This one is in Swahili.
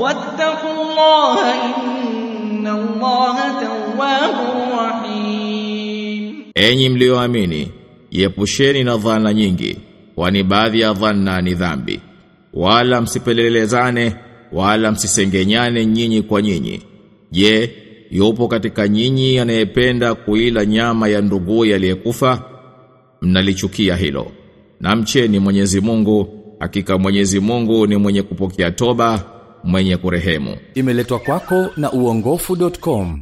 واتقوا الله إن الله تواب رحيم Enyi mlioamini, jiepusheni na dhana nyingi, kwani baadhi ya dhana ni dhambi. Wala msipelelezane, wala msisengenyane nyinyi kwa nyinyi. Je, yupo katika nyinyi anayependa kuila nyama ya ndugu aliyekufa? Mnalichukia hilo. Na mcheni Mwenyezi Mungu, hakika Mwenyezi Mungu ni mwenye kupokea toba, mwenye kurehemu. Imeletwa kwako na uongofu.com.